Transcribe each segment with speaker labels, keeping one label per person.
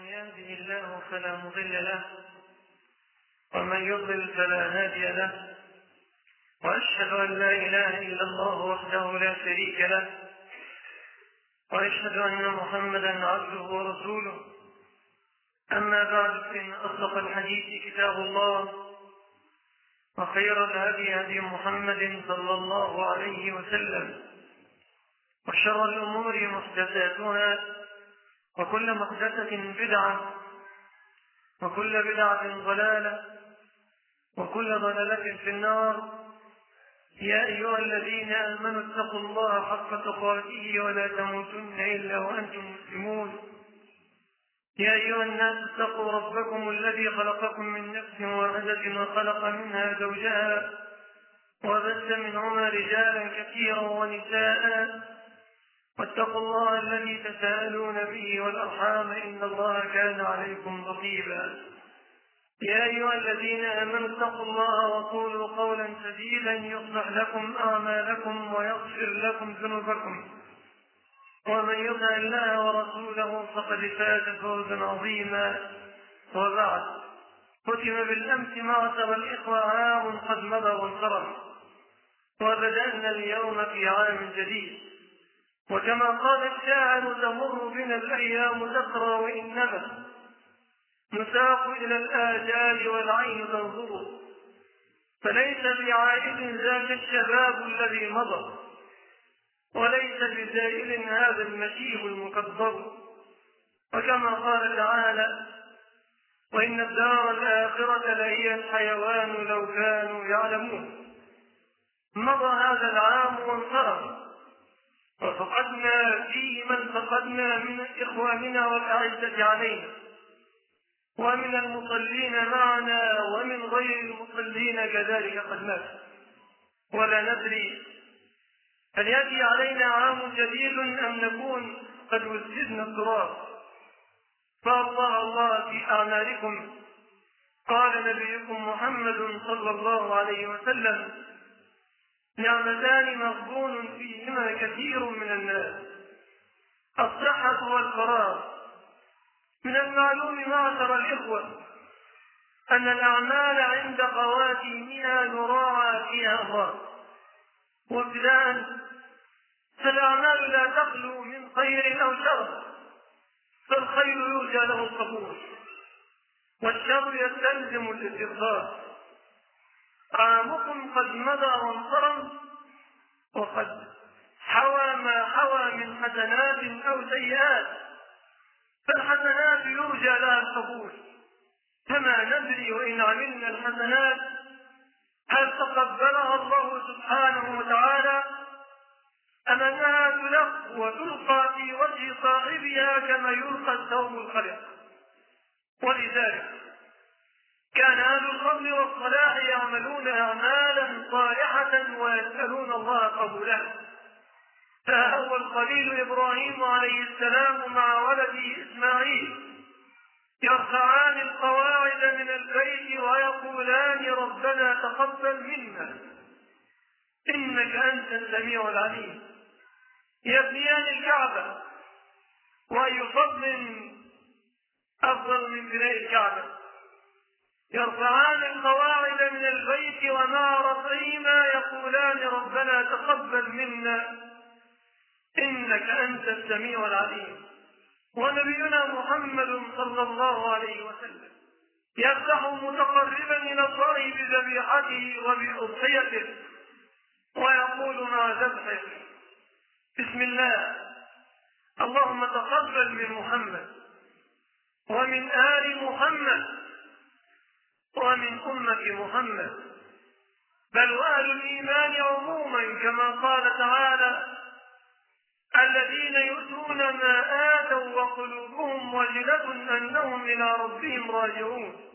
Speaker 1: من يهده الله فلا مضل له ومن يضلل فلا هادي له. وأشهد أن لا إله إلا الله وحده لا شريك له وأشهد أن محمدا عبده ورسوله. أما بعد فإن أصدق الحديث كتاب الله وخير الهدي هدي محمد صلى الله عليه وسلم وشر الأمور محدثاتها وكل محدثة بدعة وكل بدعة ضلالة وكل ضلالة في النار. يا أيها الذين آمنوا اتقوا الله حق تقاته ولا تموتن إلا وأنتم مسلمون. يا أيها الناس اتقوا ربكم الذي خلقكم من نفس واحدة وخلق منها زوجها وبث منهما رجالا كثيرا ونساء. واتقوا الله الذي تساءلون به والأرحام إن الله كان عليكم رقيبا. يا أيها الذين آمنوا اتقوا الله وقولوا قولا سديدا يصلح لكم أعمالكم ويغفر لكم ذنوبكم. ومن يطع الله ورسوله فقد فاز فوزا عظيما. وبعد ختم بالأمس معشر الإخوة عام قد مضى وانصرم وبدأنا اليوم في عام جديد. وكما قال الشاعر تمر بنا الأيام ذكرى وإنما نساق إلى الآجال والعين تنظر. فليس بعائد ذاك الشباب الذي مضى وليس بزائل هذا المشيب المكبر وكما قال تعالى وإن الدار الآخرة لهي الحيوان لو كانوا يعلمون. مضى هذا العام وانصرف وفقدنا فيه من فقدنا من إخواننا والأعزة علينا. ومن المصلين معنا ومن غير المصلين كذلك قد مات. ولا ندري هل يأتي علينا عام جديد أم نكون قد وسدنا التراب. فالله الله في أعمالكم. قال نبيكم محمد صلى الله عليه وسلم نعمتان مغبون فيهما كثير من الناس. الصحة والفراغ. من المعلوم معشر الإخوة. أن الأعمال عند خواتيمها يراعى فيها الله وابتداء فالأعمال لا تخلو من خير أو شر. فالخير يرجى له القبول. والشر يستلزم الاستغفار. عامكم قد مضى وانصرم وقد حوى ما حوى من حسنات أو سيئات فالحسنات يرجى لها القبول فما ندري وإن عملنا الحسنات هل تقبلها الله سبحانه وتعالى؟ أم أنها تلق وتلقى في وجه صاحبها كما يلقى الثوب الخلق؟ ولذلك كان أهل الفضل والصلاح يعملون أعمالا صالحة ويسألون الله قبولها فهو الخليل إبراهيم عليه السلام مع ولده إسماعيل. يرفعان القواعد من البيت ويقولان ربنا تقبل منا. إنك أنت السميع العليم. يبنيان الكعبة. وأي فضل أفضل من بناء الكعبة. يرفعان القواعد من البيت ومع رفعهما يقولان ربنا تقبل منا إنك أنت السميع العليم. ونبينا محمد صلى الله عليه وسلم يفتح متقربا إلى الله بذبيحته وبأضحيته ويقول مع ذبحه بسم الله. اللهم تقبل من محمد ومن آل محمد ومن أمة محمد. بل وأهل الإيمان عموما كما قال تعالى الذين يؤتون ما آتوا وقلوبهم وجلة أنهم إلى ربهم راجعون.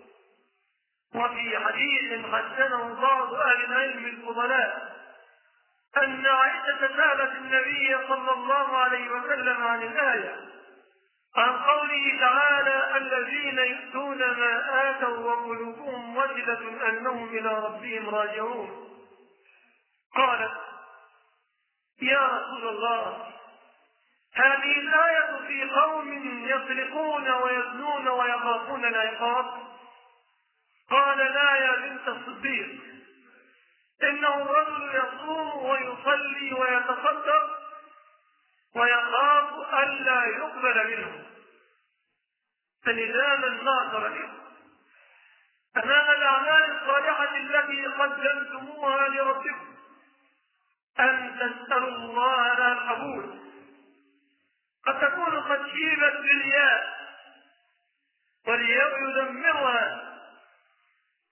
Speaker 1: وفي حديث حسنه بعض أهل العلم الفضلاء أن عائشة سألت النبي صلى الله عليه وسلم عن الآية عن قوله تعالى الذين يؤتون ما آتوا وقلوبهم وجلة أنهم إلى ربهم راجعون. قالت يا رسول الله هذه الآية في قوم يسرقون ويزنون ويخافون العقاب؟ قال لا يا بنت الصديق إنه الرجل يصوم ويصلي ويتصدق ويخاف ألا يقبل منه. فلذا من ناظر له أمام الأعمال الصالحة التي قدمتموها لربكم أن تسألوا الله لها القبول. قد تكون قد شيبت بالياء والياء يدمرها.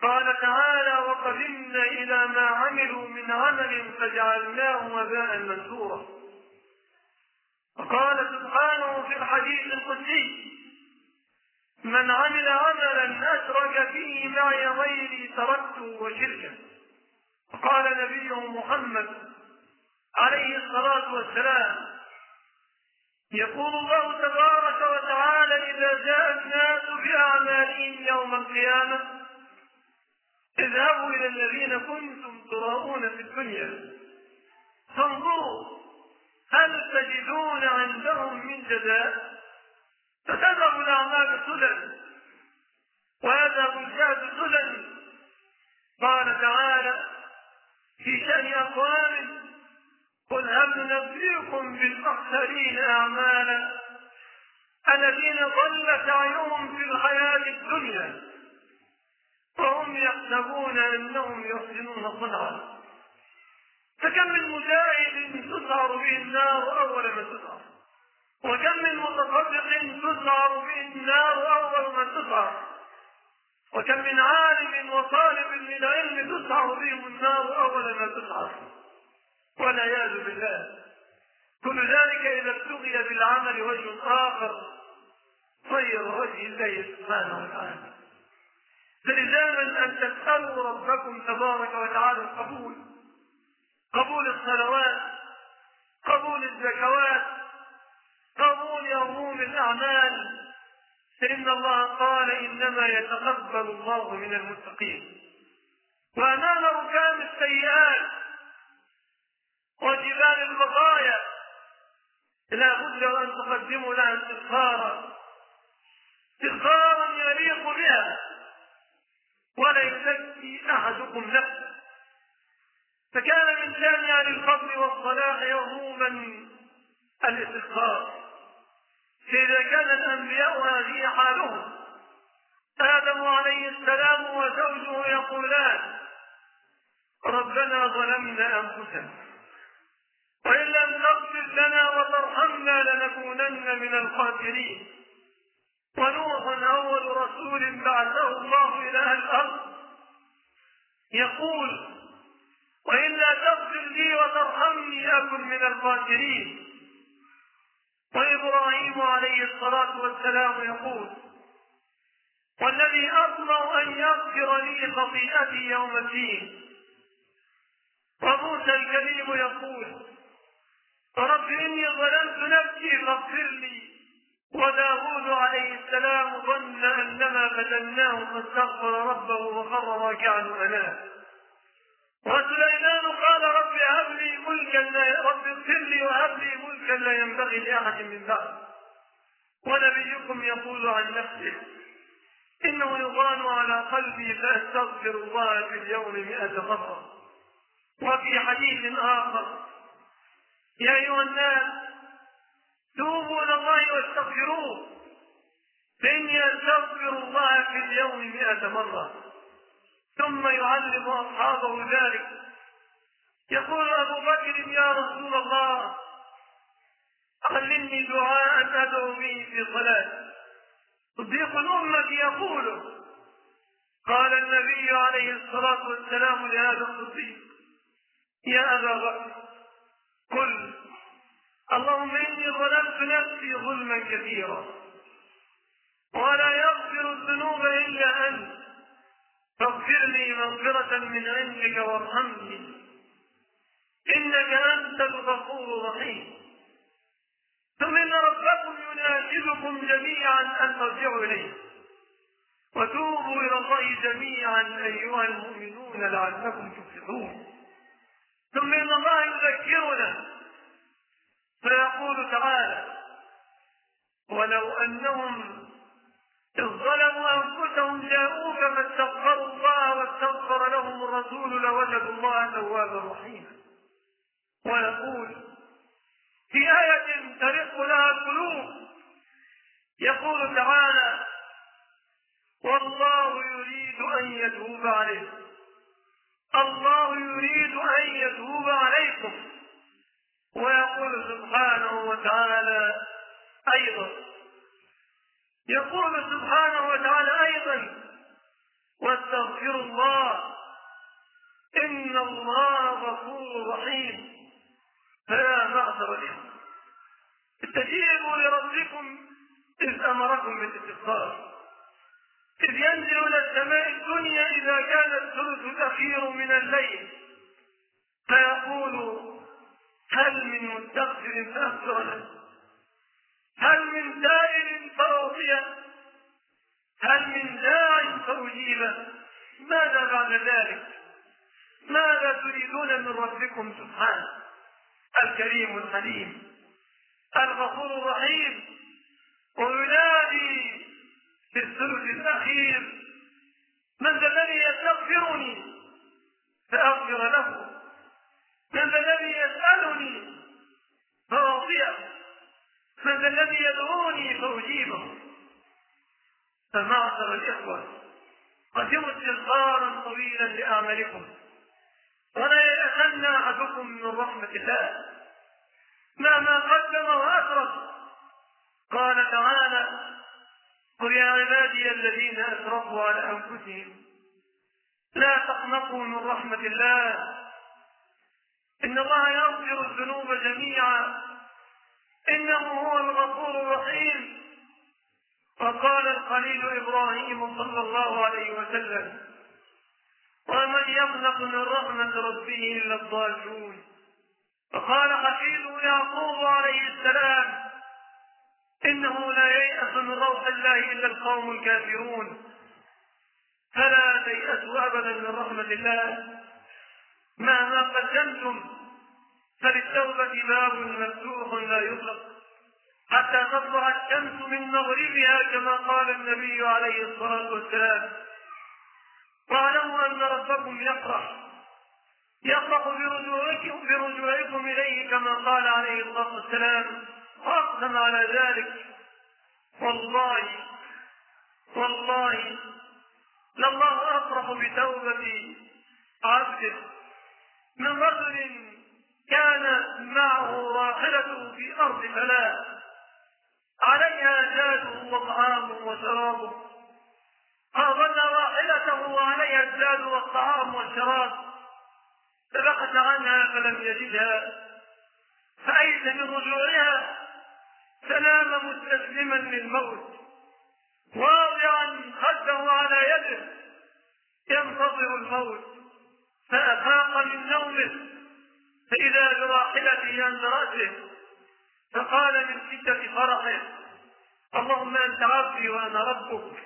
Speaker 1: قال تعالى وقدمنا إلى ما عملوا من عمل فجعلناه وباء منثورا. وقال سبحانه في الحديث القدسي من عمل عملا أشرك فيه معي غيري تركته وشركه. وقال نبيه محمد عليه الصلاة والسلام يقول الله تبارك وتعالى إذا جاء الناس بأعمالهم يوم القيامة اذهبوا إلى الذين كنتم تراؤون في الدنيا فانظروا هل تجدون عندهم من جزاء؟ فتذهب الأعمال سدى. ويذهب الجهد سدى. قال تعالى في شأن أقوام قل هل ننبئكم بالأخسرين أعمالا الذين ضل سعيهم في الحياة الدنيا وهم يحسبون أنهم يحسنون صنعا. فكم من مجاهد تسعر به النار أول ما تسعر وكم من متصدق تسعر به النار أول ما تسعر وكم من عالم وطالب للعلم تسعر بهم النار أول ما تسعر والعياذ بالله. كل ذلك إذا ابتغي بالعمل وجه آخر غير وجه الله سبحانه وتعالى. فلزاما أن تسألوا ربكم تبارك وتعالى القبول. قبول الصلوات قبول الزكوات قبول عموم الأعمال. فإن الله قال إنما يتقبل الله من المتقين. وأمام ركام السيئات وجبال البقايا لا بد أن تقدموا لها استغفارا. استغفارا يليق بها ولا يزكي أحدكم نفسه. فكان من أهل الفضل والصلاح عموما الاستغفار فإذا كان الأنبياء هذه حالهم آدم عليه السلام وزوجه يقولان ربنا ظلمنا أنفسنا وإن لم تغفر لنا وترحمنا لنكونن من الخاسرين. ونوح أول رسول بعثه الله إلى الأرض يقول وإلا تغفر لي وترحمني أكن من الخاسرين. وإبراهيم عليه الصلاة والسلام يقول والذي أطمع أن يغفر لي خطيئتي يوم الدين. وموسى الكريم يقول رب إني ظلمت نفسي فاغفر لي. وداود عليه السلام ظن أنما فتناه فاستغفر ربه وخر راكعا أناه. وسليمان قال رب هب لي ملكا لا رب اغفر لي وهب لي ملكا لا ينبغي لأحد من بعد. ونبيكم يقول عن نفسه إنه يضان على قلبي فأستغفر الله في اليوم مئة مرة. وفي حديث آخر يا أيها الناس توبوا إلى الله واستغفروه فإني أستغفر الله في اليوم مئة مرة. ثم يعلم أصحابه ذلك. يقول أبو بكر يا رسول الله علمني دعاء أدعو به في صلاة صديق الأمة يقول قال النبي عليه الصلاة والسلام لهذا الصديق يا أبا بكر قل اللهم إني ظلمت نفسي ظلما كثيرا ولا يغفر الذنوب إلا أنت. فاغفر لي مغفرة من عندك وارحمني. إنك أنت الغفور الرحيم. ثم إن ربكم يناشدكم جميعا أن ترجعوا إليه. وتوبوا إلى الله جميعا أيها المؤمنون لعلكم تفلحون. ثم إن الله يذكرنا. فيقول تعالى ولو أنهم إذ ظلموا كما استغفروا الله واستغفر لهم الرسول لوجدوا الله توابا رحيما. ويقول في آية ترق لها القلوب يقول تعالى والله يريد أن يتوب عليكم. الله يريد أن يتوب عليكم. ويقول سبحانه وتعالى أيضا يقول سبحانه وتعالى أيضا واستغفروا الله إن الله غفور رحيم. فيا معشر الإخوة استجيبوا لربكم إذ أمركم بالاستغفار. إذ ينزل إلى السماء الدنيا إذا كان الثلث الأخير من الليل. فيقول هل من مستغفر فأغفر له؟ هل من سائل فأعطيه هل من داع فأجيبه ماذا بعد ذلك؟ ماذا تريدون من ربكم سبحانه؟ الكريم الحليم الغفور الرحيم وينادي في الثلث الأخير من ذا الذي يستغفرني؟ فأغفر له. من ذا الذي يسألني؟ فأعطيه. من ذا الذي يدعوني فأجيبه فمعشر الإخوة. قدموا استغفارا طويلا لأعمالكم ولا يتأسن أحدكم من رحمة الله. مهما قدم وأسرف قال تعالى قل يا عبادي الذين أسرفوا على أنفسهم. لا تقنطوا من رحمة الله. إن الله يغفر الذنوب جميعا. إنه هو الغفور الرحيم. وقال الخليل إبراهيم صلى الله عليه وسلم ومن يقنط من رحمة ربه إلا الضالون. وقال حفيده يعقوب عليه السلام إنه لا ييأس من روح الله إلا القوم الكافرون. فلا تيأسوا أبدا من رحمة الله. مهما قدمتم فللتوبة باب مفتوح لا يغلق حتى تطلع الشمس من مغربها كما قال النبي عليه الصلاة والسلام. واعلموا أن ربكم يفرح. يفرح برجوعكم برجوعكم إليه كما قال عليه الصلاة والسلام. وأقسم على ذلك. والله والله لله أفرح بتوبة عبده من رجل كان معه راحلته في أرض فلاة عليها زاده وطعامه وشرابه أظن راحلته وعليها الزاد والطعام والشراب. فبحث عنها فلم يجدها. فأيس من رجوعها فنام مستسلما للموت. واضعا خده على يده. ينتظر الموت. فأفاق من نومه. فإذا براحلته عند رأسه فقال من شدة فرحه اللهم أنت عبدي وأنا ربك.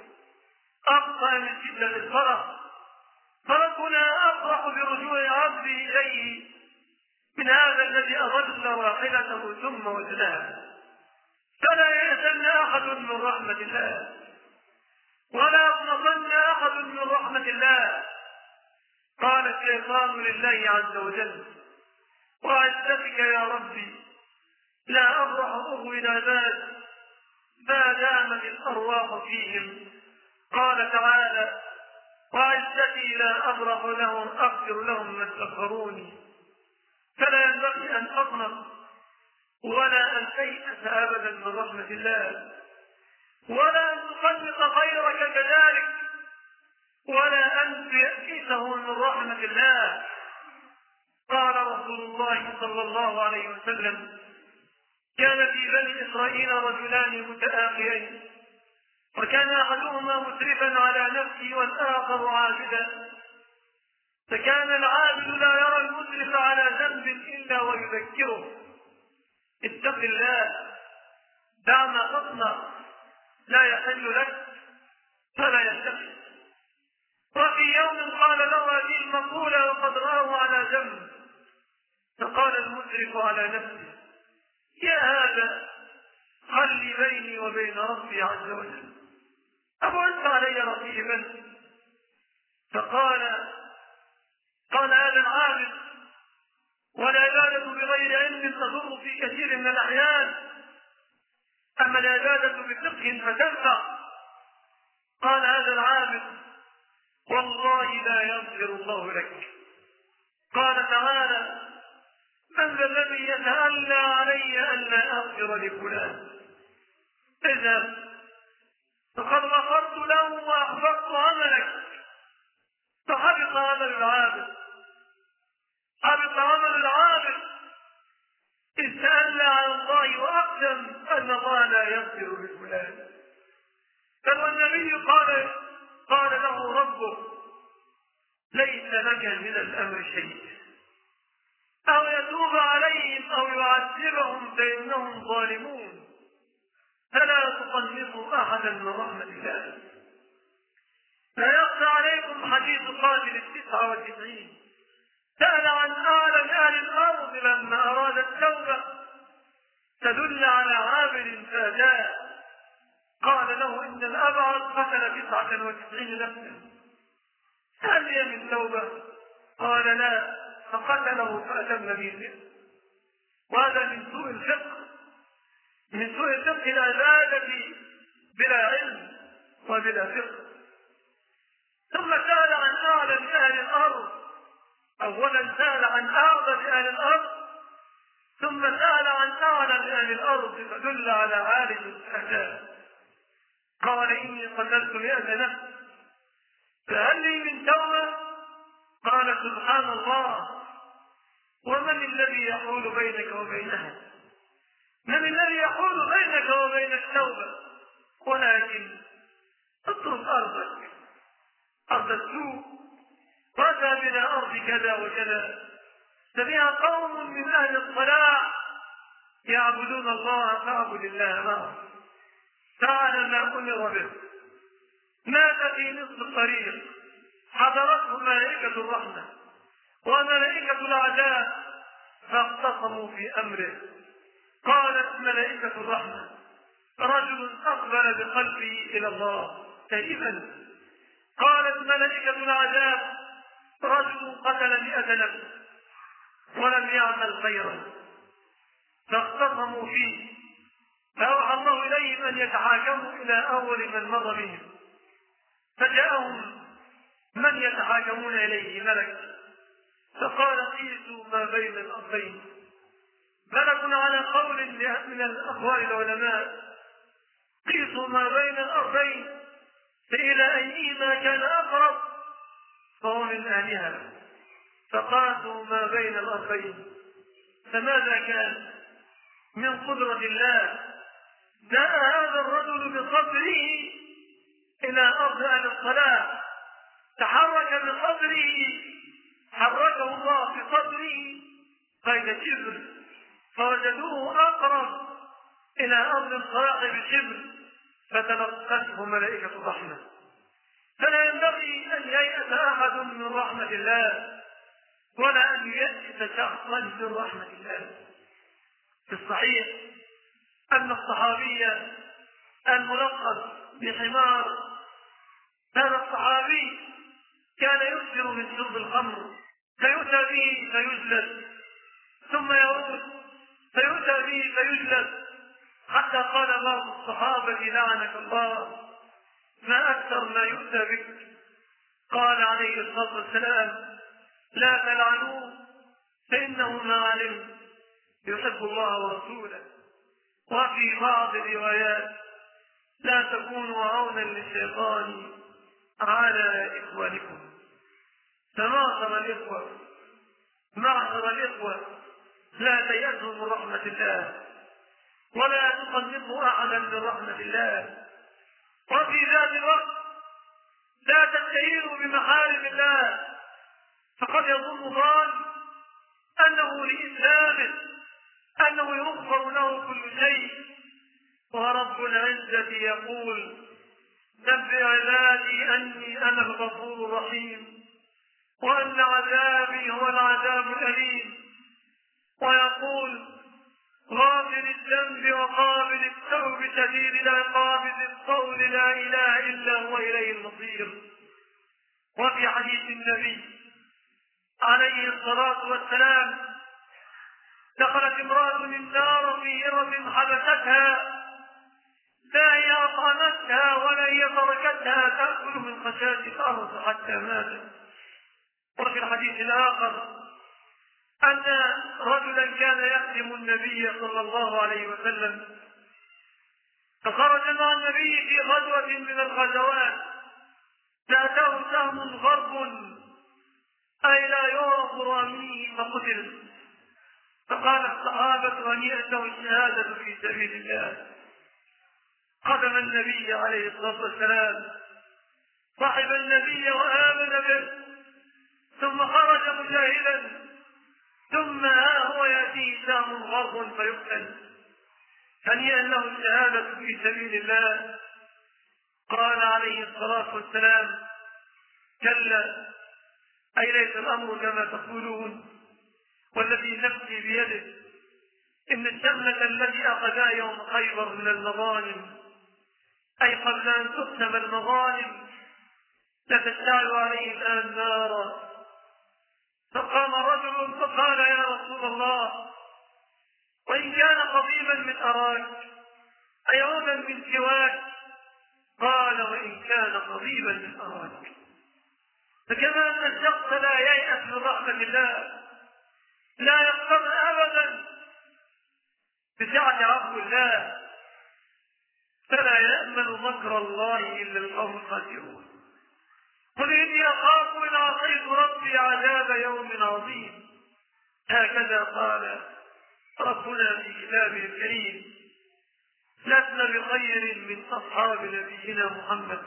Speaker 1: أبقى من شدة الفرح فربنا أفرح برجوع عبده إليه. من هذا الذي أضل راحلته ثم وجدها. فلا يأتن أحد من رحمة الله. ولا يطمئن أحد من رحمة الله. قال الشيطان لله عز وجل وعزتك يا ربي. لا أبرح أغوي العباد ما دامت الأرواح فيهم. قال تعالى وعزتي لا أبرح لهم أغفر لهم ما استغفروني. فلا ينبغي أن أقنط ولا أن تيأس أبدا من رحمة الله. ولا أن تقنط غيرك كذلك. ولا أن تيأسه من رحمة الله. قال رسول الله صلى الله عليه وسلم كان في بني إسرائيل رجلان متآخيين وكان أحدهما مسرفا على نفسه والآخر عابدا فكان العابد لا يرى المسرف على ذنب إلا ويذكره. اتق الله دع ما تصنع لا يحل لك فلا يتقي وفي يوم قال له هذه المقولة وقد راه على ذنب. فقال المسرف على نفسه يا هذا خلي بيني وبين ربي عز وجل. أبعدت علي رقيبا؟ فقال قال هذا العابد والعبادة بغير علم تضر في كثير من الأحيان. أما العبادة بفقه فتنفع. قال هذا العابد والله لا يغفر الله لك. قال تعالى من ذا الذي يتألى علي ألا أغفر لفلان. اذهب فقد غفرت له وأحبطت عملك. فحبط عمل العابد حبط عمل العابد إذ تألى على الله وأقسم أن الله لا يغفر لفلان. بل والنبي قال قال له ربه ليس لك من الأمر شيء. أو يتوب عليهم أو يعذبهم فإنهم ظالمون. فلا تقنطوا أحدا من رحمة الله. لا عليكم حديث قاتل التسعة والتسعين سأل عن أعلم أهل الأرض لما أراد التوبة. تدل على عابر فأجاء. قال له إن الأبعد قتل تسعة وتسعين نفسا. هل هي من توبة؟ قال لا. فقتله فأتم به وهذا من سوء الفقه. من سوء فقه العبادة بلا علم وبلا فقه. ثم سأل عن أعلم أهل الأرض. أولا سأل عن أعظم أهل الأرض. ثم سأل عن أعلم أهل الأرض. فدل على عالم الأهداف قال إني قتلت مئة نفس. فهل لي من توبة؟ قال سبحان الله ومن الذي يحول بينك وبينها؟ من الذي يحول بينك وبين التوبة؟ ولكن اترك أرضك. أرض السوء. وأتى بنا أرض كذا وكذا. فبها قوم من أهل الصلاح يعبدون الله فاعبد الله معهم. فعل ما أمر به. مات في نصف الطريق حضرته ملائكة الرحمة. وملائكة العذاب فاختصموا في أمره. قالت ملائكة الرحمة رجل أقبل بقلبه إلى الله تائبا قالت ملائكة العذاب رجل قتل مئة نفس ولم يعمل خيرا. فاختصموا فيه. فأوحى الله إليهم أن يتحاكموا إلى أول من مر بهم فجاءهم من يتحاكمون إليه؟ ملك. فقال قيسوا ما بين الأرضين ملك على قول من الأقوال العلماء قيسوا ما بين الأرضين فإلى أيهما كان أقرب؟ فهو من أهلها فقاسوا ما بين الأرضين فماذا كان؟ من قدرة الله. جاء هذا الرجل بصدره إلى أرض أهل الصلاة. تحرك بصدره حركه الله بصدره قيد شبر فوجدوه أقرب إلى أرض الصلاة بشبر فتلقته ملائكة الرحمة فلا ينبغي أن ييأس أحد من رحمة الله ولا أن ييأس شخصا من رحمة الله. في الصحيح أن الصحابي الملقب بحمار هذا الصحابي كان يكثر من شرب الخمر فيؤتى به فيجلد. ثم يعود فيؤتى به فيجلد. حتى قال بعض الصحابة لعنك الله ما أكثر ما يؤتى بك. قال عليه الصلاة والسلام لا تلعنوه فإنه ما علم. يحب الله ورسوله. وفي بعض الروايات لا تكونوا عونا للشيطان على إخوانكم. فمعشر الإخوة. معشر الإخوة. لا تيأسوا من رحمة الله. ولا تقنطوا أحدا من رحمة الله. وفي ذات الوقت لا تستهينوا بمحارم الله. فقد يظن ظان أنه لإسلامه أنه يغفر له كل شيء. ورب العزة يقول نبئ عبادي أني أنا الغفور الرحيم. وأن عذابي هو العذاب الأليم. ويقول غافل الذنب وقابل التوب شديد العقاب ذي القول لا إله إلا هو إليه المصير. وفي حديث النبي عليه الصلاة والسلام دخلت امرأة النار في هرم حبستها لا هي أطعمتها ولا هي تركتها تأكل من خشاش الأرض حتى ماتت. وفي الحديث الآخر أن رجلا كان يخدم النبي صلى الله عليه وسلم فخرج مع النبي في غزوة من الغزوات. فأتاه سهم غرب أي لا يعرف راميه فقتل. فقال الصحابة هنيئته الشهادة في سبيل الله. قدم النبي عليه الصلاة والسلام. صاحب النبي وآمن به. ثم خرج مجاهدا ثم ها هو يأتيه سهم غرب فيقتل. هنيئا له الشهادة في سبيل الله. قال عليه الصلاة والسلام كلا أي ليس الأمر كما تقولون. والذي نفسي بيده إن الشملة الذي أخذها يوم خيبر من المظالم. أي قبل أن تقسم المظالم لتشتعل عليه الآن نارا. فقام رجل فقال يا رسول الله وإن كان قضيبا من أراك أيوما من سواك قال وإن كان قضيبا من أراك. فكما أن الشخص لا ييأس من رحمة الله لا يقتضي أبدا بسعة عفو الله فلا يأمن مكر الله إلا القوم الخاسرون. قل إني أخاف إن عصيت ربي عذاب يوم عظيم. هكذا قال ربنا في كتابه الكريم لسنا بخير من أصحاب نبينا محمد.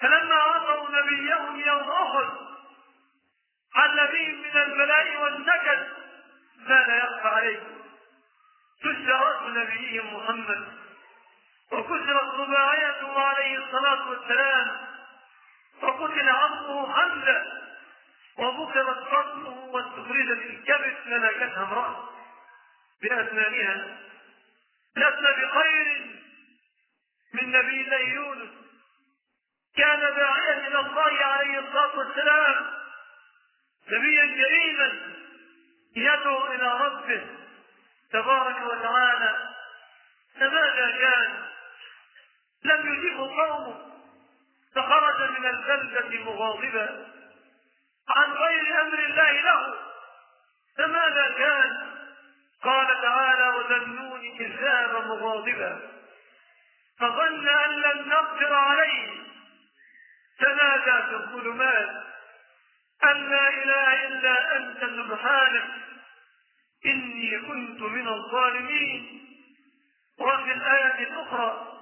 Speaker 1: فلما عصوا نبيهم يوم أحد حل بهم من البلاء والنكد ما لا يخفى عليكم تشرى نبيهم محمد. وكسرت رباعيته عليه الصلاة والسلام. وقتل عمه حمزة. وبكرت بطنه واستخرجت الكبد فنكتها امرأة بأسنانها. لسنا بخير من نبي الله يونس. كان داعيا إلى الله عليه الصلاة والسلام. نبيا كريما يدعو إلى ربه تبارك وتعالى. فماذا كان؟ لم يجبه قومه. فخرج من البلدة مغاضبا. عن غير أمر الله له. فماذا كان؟ قال تعالى وذنون ذهب مغاضبا. فظن أن لن نقدر عليه. تنادى في الظلمات أن لا إله إلا أنت سبحانك. إني كنت من الظالمين. وفي الآية الأخرى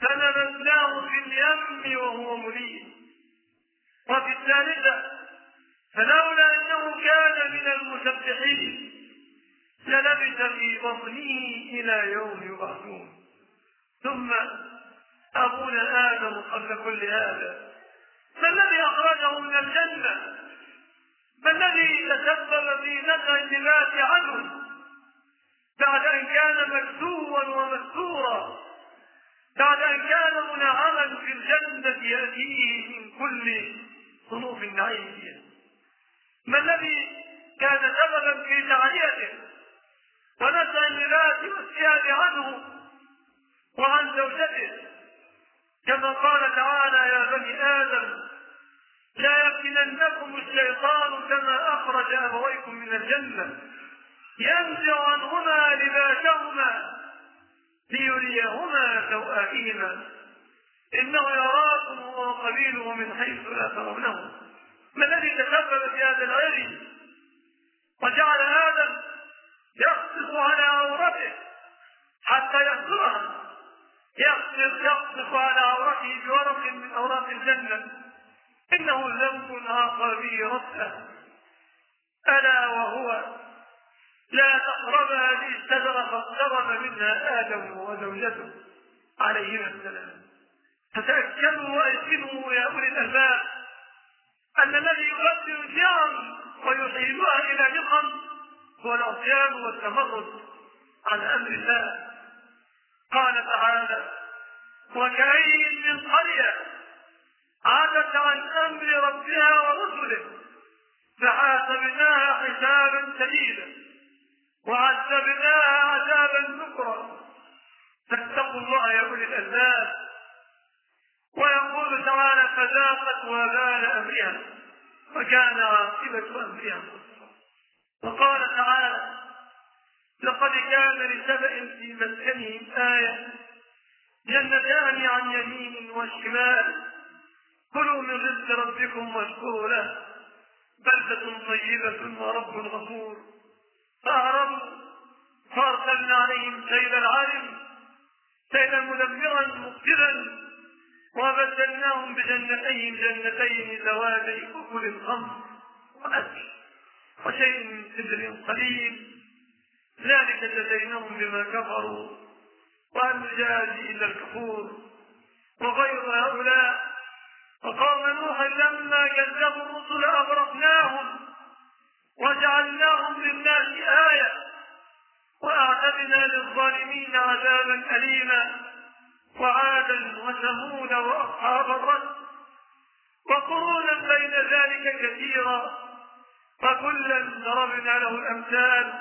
Speaker 1: فنبذناه في اليم وهو مليم وفي الثالثة فلولا أنه كان من المسبحين للبث في بطنه إلى يوم يبعثون. ثم أبونا آدم قبل كل هذا. ما الذي أخرجه من الجنة ما الذي تسبب في نزع النبات عنه. بعد أن كان مكسوا ومستورا بعد أن كان منعما في الجنة يأتيه من كل صنوف النعيم. ما الذي كان سببا في تعليته ونزع اللباس والثياب عنه وعن زوجته. كما قال تعالى يا بني آدم لا يفتننكم الشيطان كما أخرج أبويكم من الجنة. ينزع عنهما لباسهما ليريهما سوآتهما. إنه يراكم هو قبيله من حيث لا ترونه ما الذي تسبب في هذا العري وجعل آدم يقصف على عورته حتى يحصرها يقصف يقصف على عورته بورق من أوراق الجنة. إنه ذنب آخر به ربه. ألا وهو لا تقرب هذه الشجرة فاقترب منها آدم وزوجته عليهما السلام. فتأكدوا وأيقنوا يا أولي الألباب. أن الذي يبدل النعم ويحيلها إلى نقم هو العصيان والتمرد عن أمر الله. قال تعالى وكأي من قرية عادت عن أمر ربها ورسله فحاسبناها حسابا شديدا وعذبناها عذابا نكرا فاتقوا الله يا أولي الألباب. ويقول تعالى فذاقت وبال أمرها وكان عاقبه أمرها. وقال تعالى لقد كان لسبأ في مسكنهم آية جنتان عن يمين وشمال. كلوا من رزق ربكم واشكروا له. بلدة طيبة ورب غفور. فأعرضوا فأرسلنا عليهم سيل العالم سيلا مدمرا مقتلا وبدلناهم بجنتين جنتين ذواتي أكل خمر وأكل وشيء من سدر قليل. ذلك جزيناهم بما كفروا. وأن نجازي إلا الكفور. وغير هؤلاء. وقوم نوح لما كذبوا الرسل أغرقناهم. وجعلناهم للناس آية. وأعتدنا للظالمين عذابا أليما. وعادا وثمود وأصحاب الرس وقرونا بين ذلك كثيرا فكلا ضربنا له الأمثال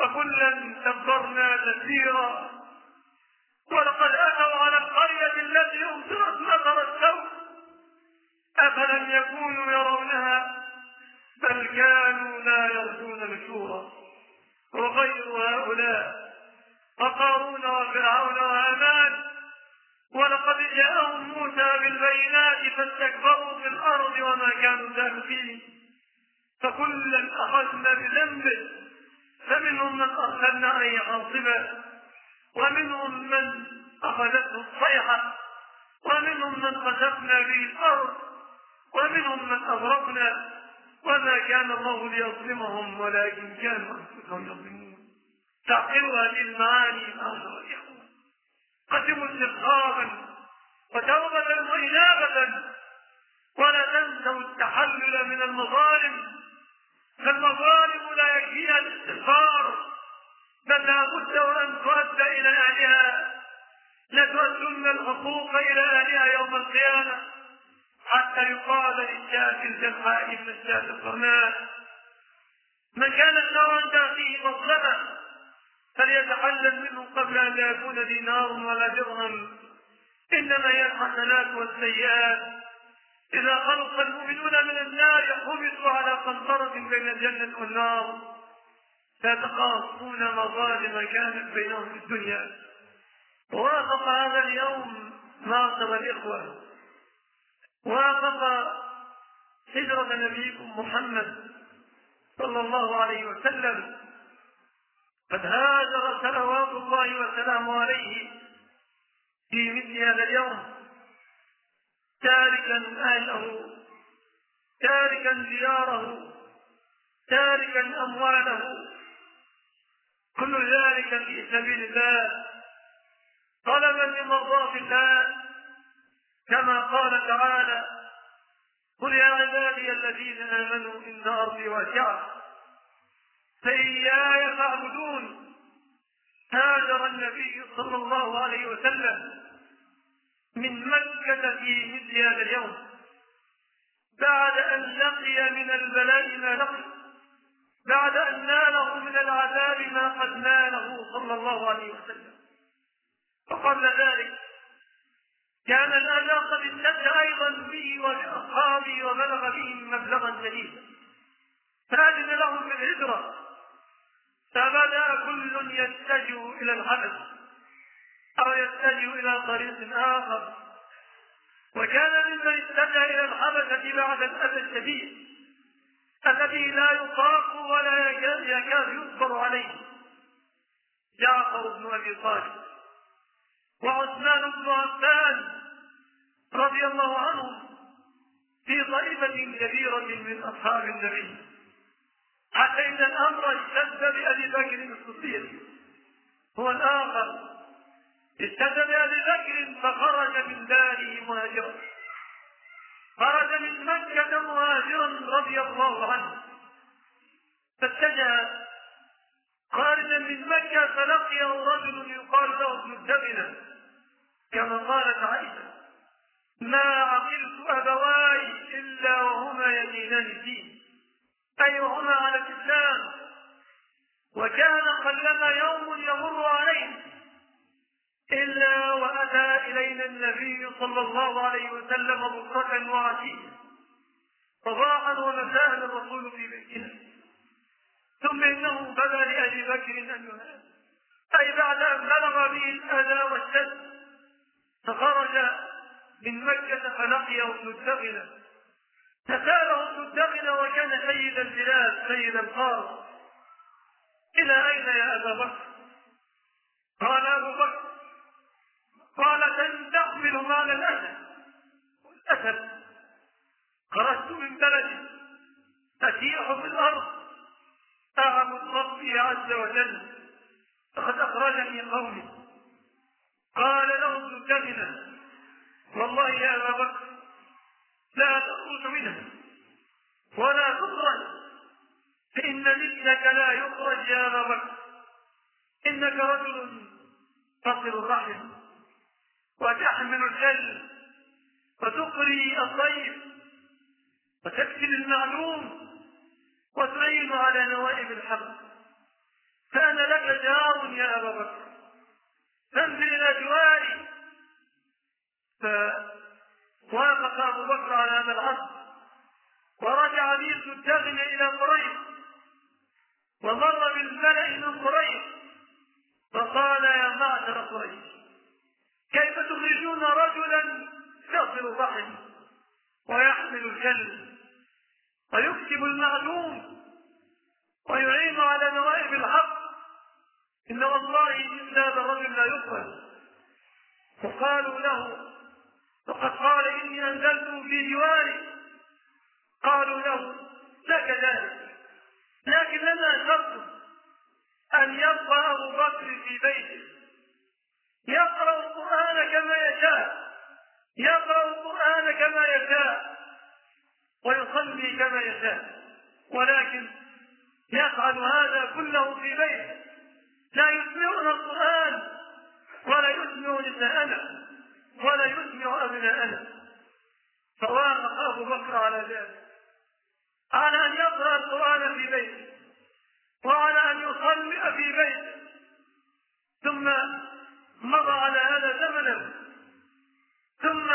Speaker 1: وكلا تبرنا تسيرا ولقد أتوا على القرية التي أمطرت مطر السوء أفلم يكونوا يرونها بل كانوا لا يرجون نشورا وغير هؤلاء وقارون وفرعون وهامان ولقد جاءهم موسى بالبينات فاستكبروا في الأرض وما كانوا سابقين فكلا أخذنا بذنبه. فمنهم من أرسلنا عليه حاصبا ومنهم من أخذته الصيحة. ومنهم من خسفنا به الأرض. ومنهم من أغرقنا. وما كان الله ليظلمهم ولكن كانوا أنفسهم يظلمون. تعقلوا هذه المعاني الإخوة قدموا استغفارا وتوبة وإنابة ولا تنسوا التحلل من المظالم. فالمظالم لا يكفيها الاستغفار بل لا بد وان تؤدى إلى أهلها. لتؤدن الحقوق إلى أهلها يوم القيامة. حتى يقال للشاة الجمعاء من الشاة القرناء من كانت نارا تأتيه مظلمة. فليتحلل منه قبل أن لا يكون دينار ولا درهم. إنما هي الحسنات والسيئات. إذا خلص المؤمنون من النار حبسوا على قنطرة بين الجنة والنار. فيتقاصون مظالم كانت بينهم في الدنيا. وافق هذا اليوم معصر الإخوة. وافق هجرة نبيكم محمد صلى الله عليه وسلم. قد هاجر صلوات الله وسلامه عليه في مثل هذا اليوم تاركا أهله تاركا دياره تاركا أمواله. كل ذلك في سبيل الله. طلبا لمرضاة الله. كما قال تعالى قل يا عبادي الذين آمنوا إن أرضي واسعة. فإياي فاعبدون. هاجر النبي صلى الله عليه وسلم من مكة في مثل هذا اليوم. بعد أن لقي من البلاء ما لقي. بعد أن ناله من العذاب ما قد ناله صلى الله عليه وسلم. وقبل ذلك كان الأذى قد اشتد أيضا به وبأصحابه وبلغ بهم مبلغا شديدا. فأذن لهم بالهجرة. فبدأ كل يتجه إلى الحبس أو يتجه إلى طريق آخر. وكان ممن اتجه إلى الحبشة بعد الأذى الشديد الذي لا يطاق ولا يكاد يصبر عليه. جعفر بن أبي طالب وعثمان بن عفان رضي الله عنهم في طائفة كبيرة من أصحاب النبي. حتى إن الأمر اشتد بأبي بكر الصديق. هو الآخر. اشتد بأبي بكر فخرج من داره مهاجرا. خرج من مكة مهاجرا رضي الله عنه. فاتجه خارجا من مكة فلقيه رجل يقال له ابن الدبنة كما قالت عائشة ما عقلت أبواي إلا وهما يدينان الدين. أي وهما على الإسلام؟ وكان قلما يوم يمر عليه إلا وأتى إلينا النبي صلى الله عليه وسلم بكرة وعشية. صباحا ومساء الرسول في بيتنا. ثم إنه بدا لأبي بكر أن يهاجر أي بعد أن بلغ به الأذى والشد فخرج من مكة فلقيه ابن ابن الدغنة وكان سيد البلاد سيد القارة إلى أين يا أبا بكر؟ قال أبو بكر قال تحمل مال الأسد. والأسد خرجت من بلدي أسيح في الأرض. أعبد ربي عز وجل فقد أخرجني قومي. قال له ابن والله يا أبا بكر لا تخرج منها. ولا تخرج. فإن مثلك لا يخرج يا أبا بكر. إنك رجل تصل الرحم وتحمل الجل وتقري الضيف وتكتب المعلوم وتعين على نوائب الحق. فأنا لك جار يا أبا بكر. فانزل إلى جواري فوافق أبو بكر على هذا العصر ورجع بيس الدغن إلى قريش. ومر بالملأ من قريش. فقال يا معشر قريش كيف تخرجون رجلا يصل رحم ويحمل الكلب ويكتب المعلوم ويعين على نوائب الحق؟ إن والله إن هذا الرجل لا يقبل فقالوا له فقد قال إني أنزلت في جواري قالوا له لك ذلك. لكن لنا شرط أن يبقى أبو بكر في بيته. يقرأ القرآن كما يشاء. يقرأ القرآن كما يشاء. ويصلي كما يشاء. ولكن يفعل هذا كله في بيته. لا يسمعنا القرآن ولا يسمع نساءنا ولا يسمع أبناءنا فوافق أبو بكر على ذلك. على أن يقرأ القرآن في بيته. وعلى أن يصلي في بيته. ثم مضى على هذا زمنا. ثم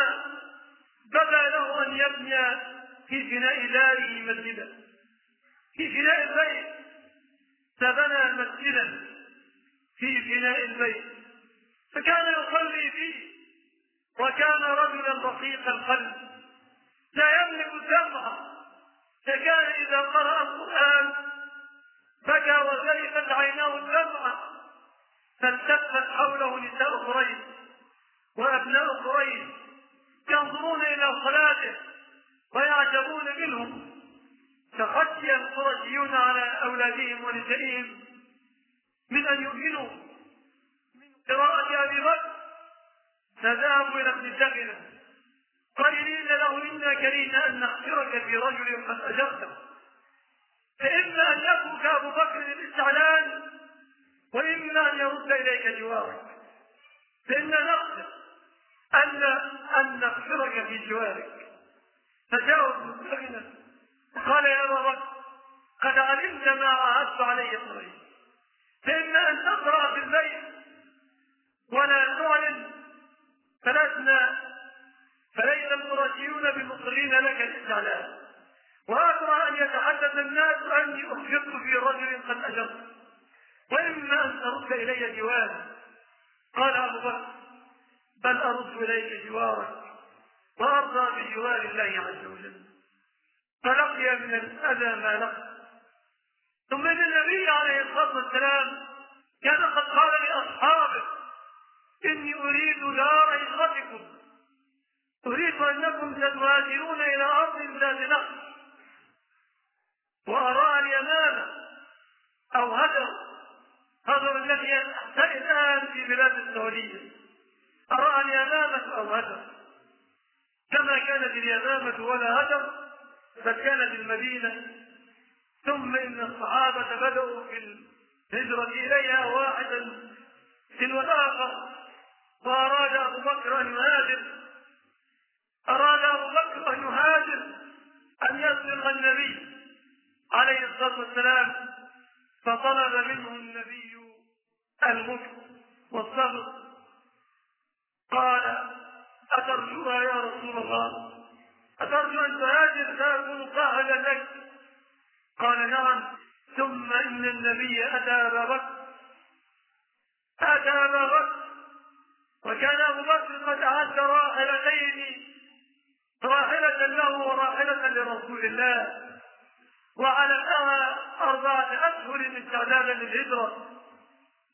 Speaker 1: بدا له أن يبني في فناء داره مسجدا. في فناء البيت. فبنى مسجدا في فناء البيت. فكان يصلي فيه. وكان رجلا رقيق القلب. لا يملك الدمع فكان إذا قرأ القرآن بكى وزلفت عيناه الدمع فالتفت حوله نساء قريش وأبناء قريش ينظرون إلى صلاته ويعجبون منهم فخشي القرشيون على أولادهم ونسائهم من أن يؤمنوا. من قراءة أبي بكر فذهبوا إلى ابن سبنة قائلين له إنا كرينا أن نخسرك في رجل قد أجرته. فإما أن يترك أبو بكر الاستعلان وإما أن يرد إليك جوارك. فإن نخشى أن أن نغفرك في جوارك. فجاءوا ابن سبنة قال يا أبا بكر قد علمت ما عهدت علي قريش فإما أن تقرأ في البيت ولا تعلن فلسنا فليس القرشيون بمقرين لك الاستعلام وأكره أن يتحدث الناس أني أخبرت في رجل قد أجرت وإما أن ترد إلي جوارا. قال أبو بكر بل أرد إليك جوارك وأرضى بجوار الله عز وجل. فلقي من الأذى ما لقي ثم إن النبي عليه الصلاة والسلام كان قد قال لأصحابه إني أريد دار عزتكم أريد انكم ستهاجرون إلى أرض ذات نخل وارى اليمامه أو هدر هدر الذي الآن في بلاد السعودية. ارى اليمامه أو هدر كما كانت اليمامة ولا هدر بل كانت المدينة. ثم إن الصحابة بدأوا في الهجرة إليها واحدا تلو الآخر وأراد أبو بكر أن يهاجر. أراد أبو بكر أن يهاجر النبي عليه الصلاة والسلام. فطلب منه النبي المكر والصبر. قال أترجوها يا رسول الله أترجو أن تهاجر فأكون قاعدا لك. قال نعم. ثم إن النبي أتى أبا بكر. أتى أبا بكر. وكان أبو بكر قد أعد راحلتين راحلة له وراحلة لرسول الله. وعلقها أربعة أشهر استعدادا للهجرة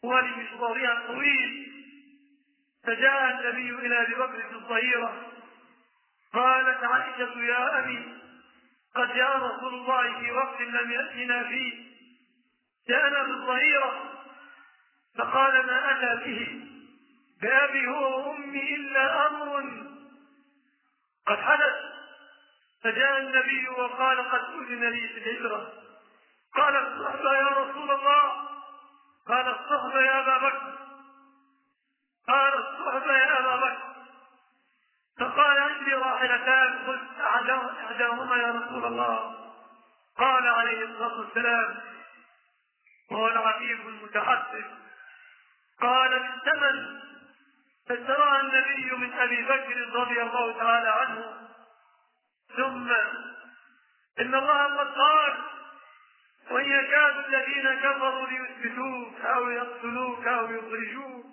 Speaker 1: ولمشوارها الطويل فجاء النبي إلى أبي بكر في الظهيرة. قالت عائشة يا أبي قد جاء رسول الله في وقت لم يأتنا فيه. جاءنا في الظهيرة فقال ما أتى به؟ بأبي هو وأمي إلا أمر قد حدث. فجاء النبي وقال قد أذن لي في الهجرة. قال الصحبة يا رسول الله. قال الصحبة يا أبا بكر. قال الصحبة يا أبا بكر. فقال عندي راحلتان. قلت احداهما يا رسول الله. قال عليه الصلاة والسلام. وهو العفيف المتحدث قال الثمن فاشتراها النبي من أبي بكر رضي الله تعالى عنه. ثم إن الله قد قال وإن يكاد الذين كفروا ليثبتوك أو يقتلوك أو يخرجوك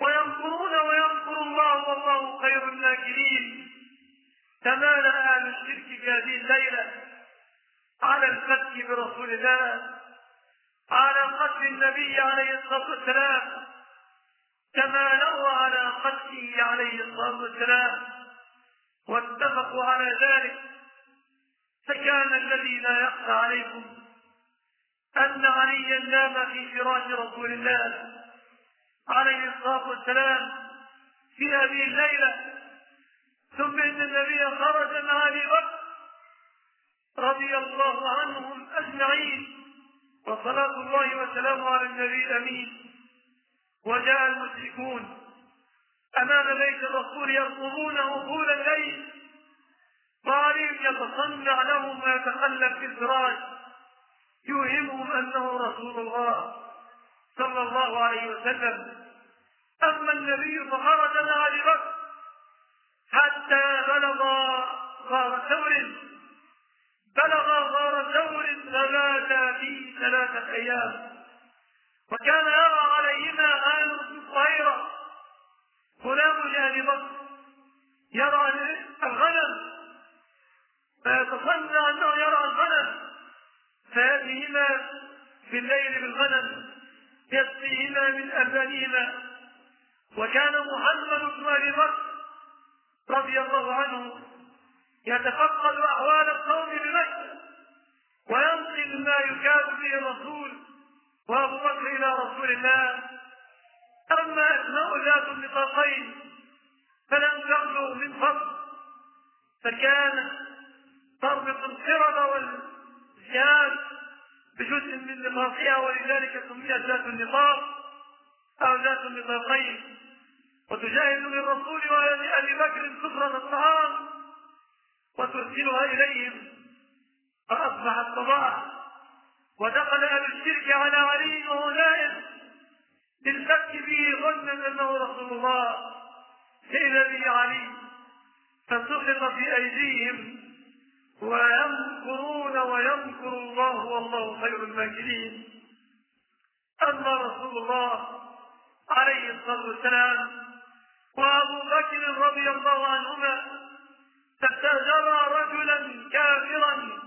Speaker 1: وينصرون وينصر الله والله خير الناكرين تمالأ أهل الشرك في هذه الليلة على الفتك برسول الله على قتل النبي عليه الصلاة والسلام تمالأوا على قتله عليه الصلاة والسلام واتفقوا على ذلك فكان الذي لا يخفى عليكم أن عليا نام في فراش رسول الله عليه الصلاة والسلام في هذه الليلة. ثم إن النبي خرج مع أبي بكر رضي الله عنهم أجمعين وصلاة الله وسلامه على النبي الأمين. وجاء المشركون. أمام بيت الرسول يرقبونه طول الليل. وعليهم يتصنع لهم ما يتخلف في الفراش. يوهمهم أنه رسول الله صلى الله عليه وسلم. أما النبي فخرج مع أبي بكر حتى بلغ غار ثور. بلغ غار ثور فمات فيه ثلاثة أيام. وكان يرى عليهما آل بن الصهيرة غلام لأبي بكر. يرى الغنم فيتصنع أنه يرى الغنم فيأتيهما في الليل بالغنم يسقيهما من أبانهما وكان محمد بن أبي بكر رضي الله عنه يتفقد أحوال القوم بمكة وينقل ما يكاد به الرسول وابو بكر إلى رسول الله. أما اسماء ذات النطاقين فلم تغلو من فضل فكان تربط القرب والزياد بجزء من نطاقها ولذلك سميت ذات النطاق أو ذات النطاقين. وتجاهد للرسول ولأبي بكر كفرة الطعام وترسلها إليهم فأصبح الصباح ودخل أهل الشرك على علي وهو نائم. بالفك به ظنا أنه رسول الله. فإذا به علي. فسقط في أيديهم. ويمكرون ويمكر الله والله خير الماكرين. أما رسول الله عليه الصلاة والسلام وأبو بكر رضي الله عنهما استاجر رجلا كافرا.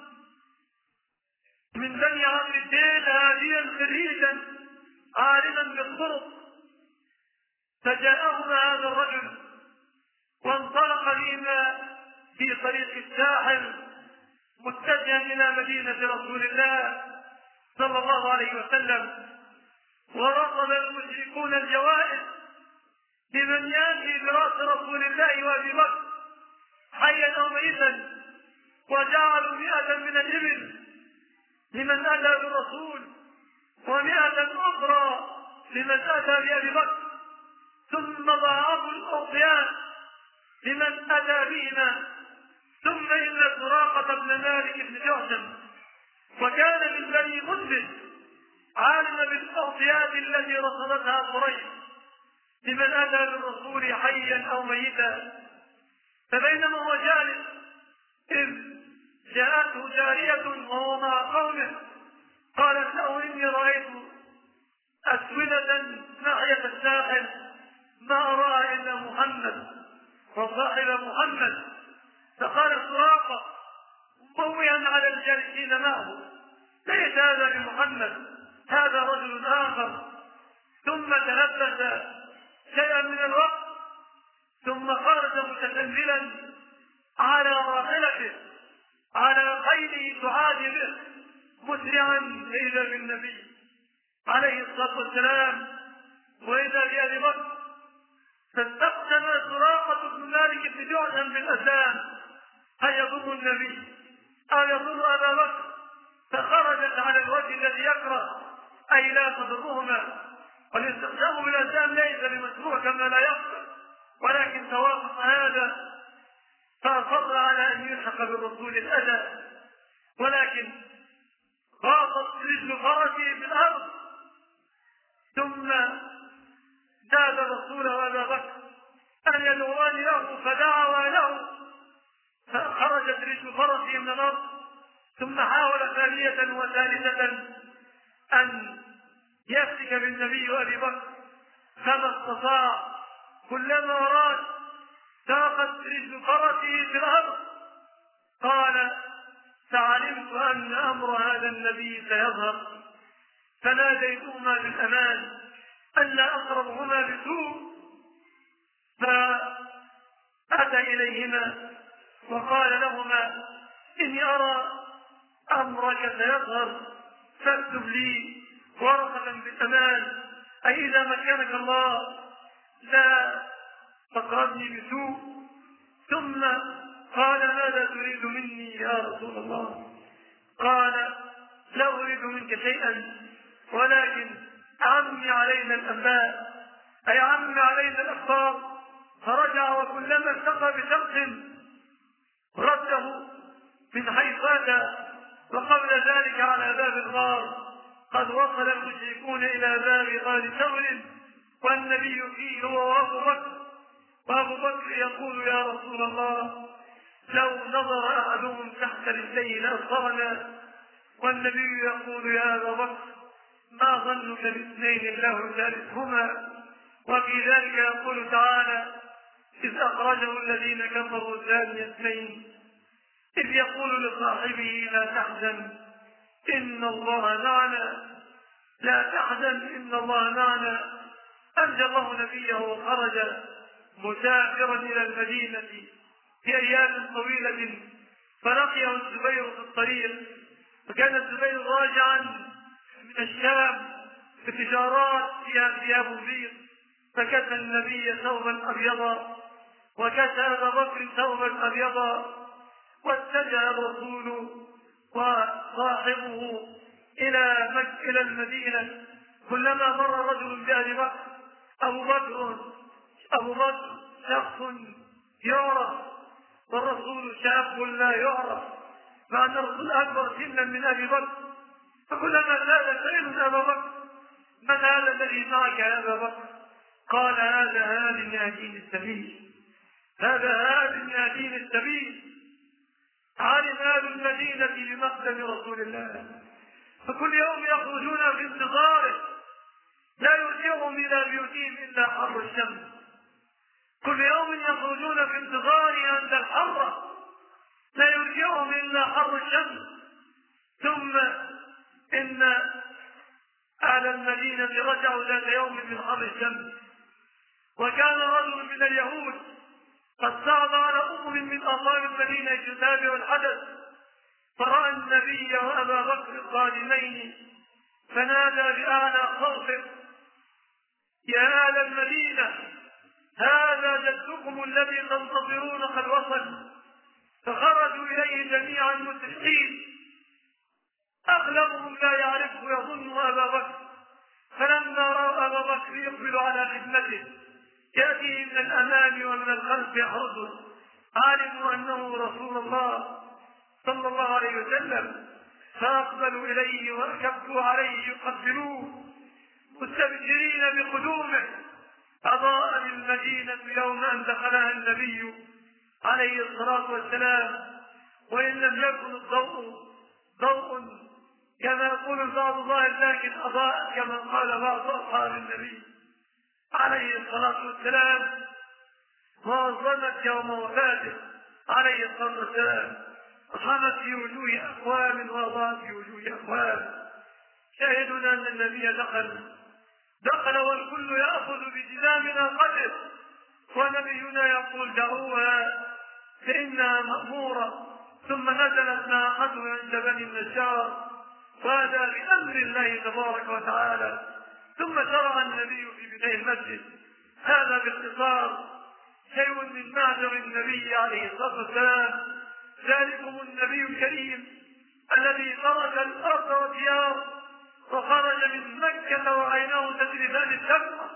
Speaker 1: من بني عمرو الدين هاديا خريجا عالما بالطرق فجاءهما هذا الرجل وانطلق بهما في طريق الساحل متجها إلى مدينة رسول الله صلى الله عليه وسلم. ورصد المشركون الجوائز لمن ياتي براس رسول الله وأبي بكر حيا أو ميتا وجعلوا مئة من الإبل. لمن أتى بالرسول ومئة أخرى لمن أتى بأبي بكر ثم ضاعفوا الأوصيان لمن أتى بهما ثم إن سراقة بن مالك بن جعشم وكان من بني مسلم عالم بالاغطيات التي رصدتها قريش لمن أتى بالرسول حيا أو ميتا فبينما هو جالس إذ جاءته جارية وهو مع قومه قالت له إني رأيت أسودة ناحية الساحل ما ارى إلا محمد وصاحب محمد فقال سراقة مطويا على الجالسين معه ليس هذا لمحمد هذا رجل آخر. ثم تلبس شيئا من الوقت ثم خرج متسللا على راحلته. على خيله تعادي به مسرعا إذا بالنبي عليه الصلاة والسلام. وإذا بأبي بكر فاستقسم سراقة بن مالك بن جعشم بالأسلام يضر النبي. أو يضر أبا بكر فخرجت على الوجه الذي يكره أي لا تضرهما. والاستخدام بالأسلام ليس بمشروع كما لا يقصد ولكن توافق هذا. فأصر على أن يلحق بالرسول الأذى ولكن غاضت رجل فرسه في الأرض. ثم زاد الرسول وأبا بكر أن يدعوان له فدعوا له فخرجت رجل فرسه من الأرض. ثم حاول ثانية وثالثة أن يفتك بالنبي وأبي بكر فما استطاع. كلما أراد ساقت رجل فرسه في الأرض. قال فعلمت أن أمر هذا النبي سيظهر. فناديتهما بالأمان أن لا أقربهما بسوء. فأتى إليهما وقال لهما إني أرى أمرك سيظهر فاكتب لي ورقة بالأمان. أي إذا مكنك الله لا تقربني بسوء. ثم قال ماذا تريد مني يا رسول الله؟ قال لا أريد منك شيئا ولكن عمي علينا الأنباء. أي عمي علينا الأخبار. فرجع وكلما التقى بشخص رده من حيث أتى وقبل ذلك على باب الغار. قد وصل المشركون إلى باب غار ثور والنبي فيه هو وأبو بكر. وأبو بكر يقول يا رسول الله لو نظر أحدهم تحت رجليه لأبصرنا والنبي يقول يا أبا بكر ما ظنك باثنين الله ثالثهما؟ وفي ذلك يقول تعالى إذ أخرجه الذين كفروا ثاني اثنين. إذ يقول لصاحبه لا تحزن إن الله معنا. لا تحزن إن الله معنا. أنجى الله نبيه وخرج. مسافرا إلى المدينة في أيام طويلة فلقيه الزبير في الطريق فكان الزبير راجعا من الشام بتجارات فيها ثياب بيض فكسى النبي ثوبا أبيضا وكسى أبا بكر ثوبا أبيضا واتجه الرسول وصاحبه إلى مكة إلى المدينة كلما مر رجل بأبي بكر أبو بكر أبو بكر شخص يعرف والرسول شاب لا يعرف. مع أن الرسول أكبر سنا من أبي بكر. فكلما زاد سيد أبا بكر. من هذا الذي معك يا أبا بكر؟ قال هذا هاد يهديني السبيل. هذا هاد يهديني السبيل. علم أهل المدينة بمقدم رسول الله. فكل يوم يخرجون في انتظاره. لا يرجعهم إلى بيوتهم إلا حر الشمس. كل يوم يخرجون في انتظاره عند الحرة لا يرجعهم إلا حر الشمس. ثم إن أهل المدينة رجعوا ذات يوم من حر الشمس. وكان رجل من اليهود قد صعد على أمر من أطار المدينة يتابع الحدث فرأى النبي وأبا بكر قادمين فنادى بأعلى صوته يا أهل المدينة هذا جدكم الذي تنتظرون قد وصل. فخرجوا إليه جميعا مسرعين أغلبهم لا يعرفه يظن أبا بكر. فلما رأى أبا بكر يقبل على خدمته يأتيه من الأمام ومن الخلف يحرسه علموا أنه رسول الله صلى الله عليه وسلم. فأقبلوا إليه وكبوا عليه يقبلوه مستبشرين بقدومه. أضاء المدينة يوم أن دخلها النبي عليه الصلاة والسلام وإن لم يكن الضوء ضوء كما يقول البعض ظاهر لكن أضاء كما قال بعض أصحاب النبي عليه الصلاة والسلام. وأظلمت يوم وفاته عليه الصلاة والسلام. أصحبت في وجوه أقوام وأضاءت في وجوه أقوام. شاهدنا أن النبي دخل دخل والكل يأخذ بزمام ناقته ونبينا يقول دعوها فإنها مأمورة. ثم نزلت ناقته عند بني النجار. وهذا بأمر الله تبارك وتعالى. ثم شرع النبي في بناء المسجد. هذا باختصار. شيء من معجر النبي عليه الصلاة والسلام. ذلكم النبي الكريم الذي ترك الأرض والديار. وخرج من مكة وعيناه تدريبان الدمع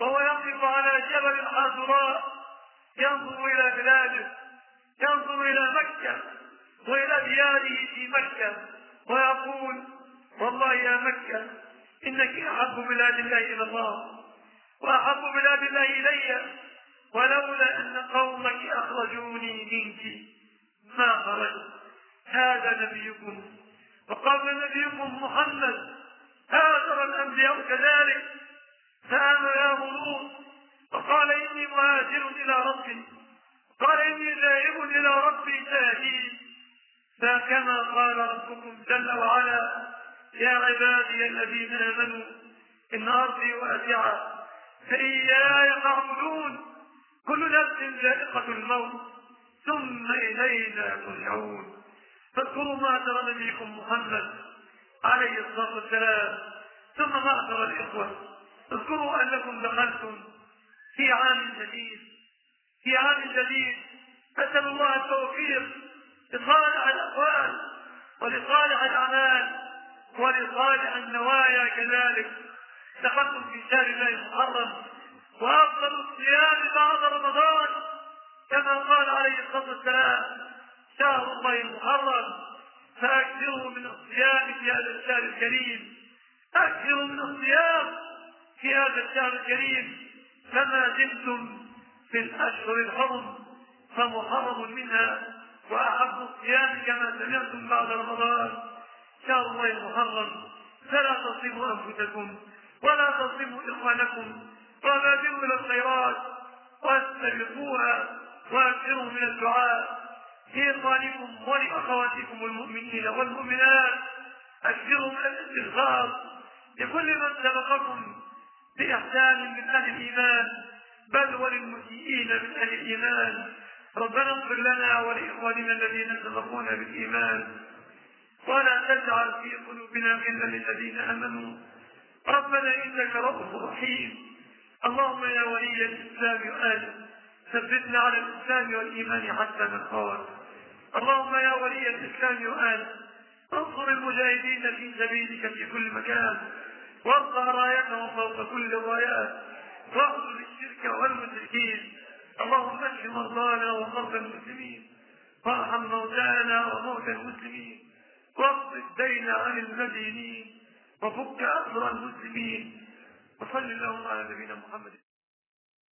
Speaker 1: وهو يقف على جبل الحاضراء ينظر إلى بلاده ينظر إلى مكة وإلى دياره في مكة ويقول والله يا مكة إنك أحب بلاد الله إلى الله وأحب بلاد الله إلي ولولا أن قومك أخرجوني منك ما خرجت هذا نبيكم. وقبل نبيكم محمد هاجر الأنبياء كذلك فآمن لوط وقال إني مهاجر إلى ربي قال إني ذاهب إلى ربي ساهين فكما قال ربكم جل وعلا يا عبادي الذين آمنوا إن أرضي واسعة فإياي فاعبدون. كل نفس ذائقة الموت ثم إلينا ترجعون. فاذكروا ما ترى نبيكم محمد عليه الصلاة والسلام. ثم معشر الإخوة. اذكروا أنكم دخلتم في عام جديد. في عام جديد. أسأل الله التوفيق. لصالح الأقوال. ولصالح الأعمال. ولصالح النوايا كذلك. دخلتم في شهر الله المحرم. وأفضل الصيام بعد رمضان. كما قال عليه الصلاة والسلام. شهر الله المحرم فأكثروا من الصيام في هذا الشهر الكريم. أكثروا من الصيام في هذا الشهر الكريم. فما زلتم في الأشهر الحرم فمحرم منها وأحب الصيام كما سمعتم بعد رمضان. شهر الله المحرم فلا تصيبوا أنفسكم ولا تصيبوا إخوانكم. وبادروا إلى الخيرات واستبقوها وأكثروا من الدعاء. لإخوانكم ولأخواتكم المؤمنين والمؤمنات أكثروا من الاستغفار لكل من سبقكم بإحسان من أهل الإيمان بل وللمسيئين من أهل الإيمان. ربنا اغفر لنا ولإخواننا الذين سبقونا بالإيمان. ولا تجعل في قلوبنا غلا للذين آمنوا. ربنا إنك رؤوف رحيم. اللهم يا ولي الإسلام وآله ثبتنا على الإسلام والإيمان حتى نلقاك اللهم يا ولي الإسلام وآله انصر المجاهدين في سبيلك في كل مكان وارفع رايتهم فوق كل الرايات واخذل الشرك والمشركين. اللهم اشف مرضانا ومرضى المسلمين وارحم موتانا وموتى المسلمين واقض الدين عن المدينين وفك اسر المسلمين. وصل اللهم على نبينا محمد.